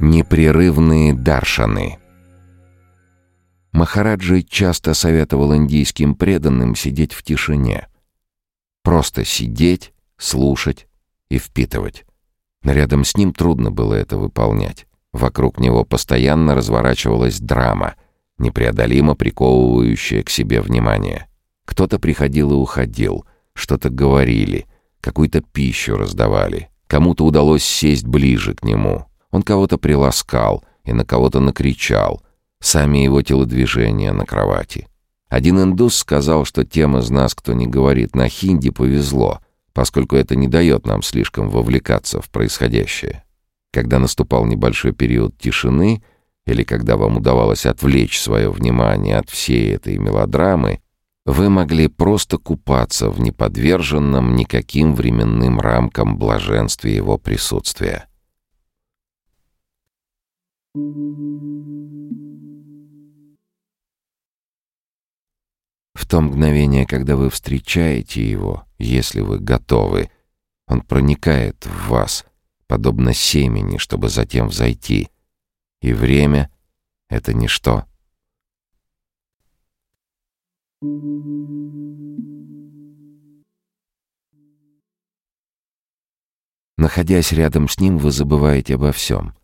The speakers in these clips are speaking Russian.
Непрерывные даршаны. Махараджи часто советовал индийским преданным сидеть в тишине. Просто сидеть, слушать и впитывать. Рядом с ним трудно было это выполнять. Вокруг него постоянно разворачивалась драма, непреодолимо приковывающая к себе внимание. Кто-то приходил и уходил, что-то говорили, какую-то пищу раздавали. Кому-то удалось сесть ближе к нему, он кого-то приласкал и на кого-то накричал. Сами его телодвижения на кровати. Один индус сказал, что тем из нас, кто не говорит на хинди, повезло, поскольку это не дает нам слишком вовлекаться в происходящее. Когда наступал небольшой период тишины, или когда вам удавалось отвлечь свое внимание от всей этой мелодрамы, вы могли просто купаться в неподверженном никаким временным рамкам блаженстве его присутствия. В то мгновение, когда вы встречаете его, если вы готовы, он проникает в вас, подобно семени, чтобы затем взойти. И время — это ничто. Находясь рядом с ним, вы забываете обо всем.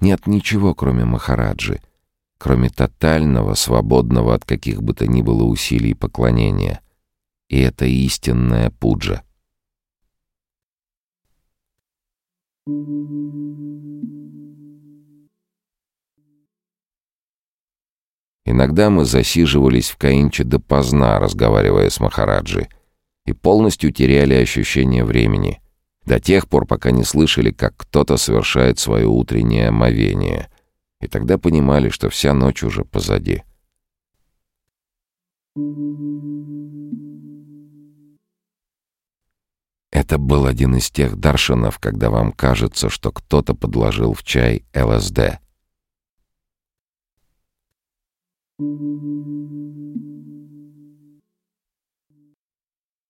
Нет ничего, кроме Махараджи, кроме тотального, свободного от каких бы то ни было усилий поклонения. И это истинная пуджа. Иногда мы засиживались в Каинче допоздна, разговаривая с Махараджи, и полностью теряли ощущение времени — до тех пор, пока не слышали, как кто-то совершает свое утреннее омовение, и тогда понимали, что вся ночь уже позади. Это был один из тех даршинов, когда вам кажется, что кто-то подложил в чай ЛСД.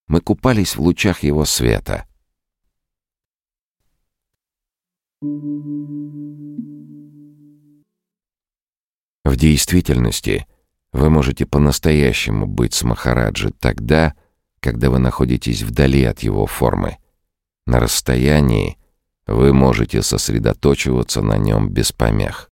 Мы купались в лучах его света — в действительности вы можете по-настоящему быть с Махараджи тогда, когда вы находитесь вдали от его формы. На расстоянии вы можете сосредоточиваться на нем без помех.